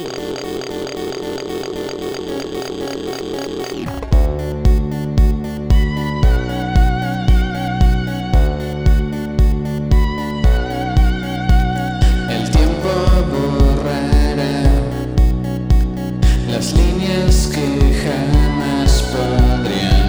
El tiempo borrará las líneas que jamás podrían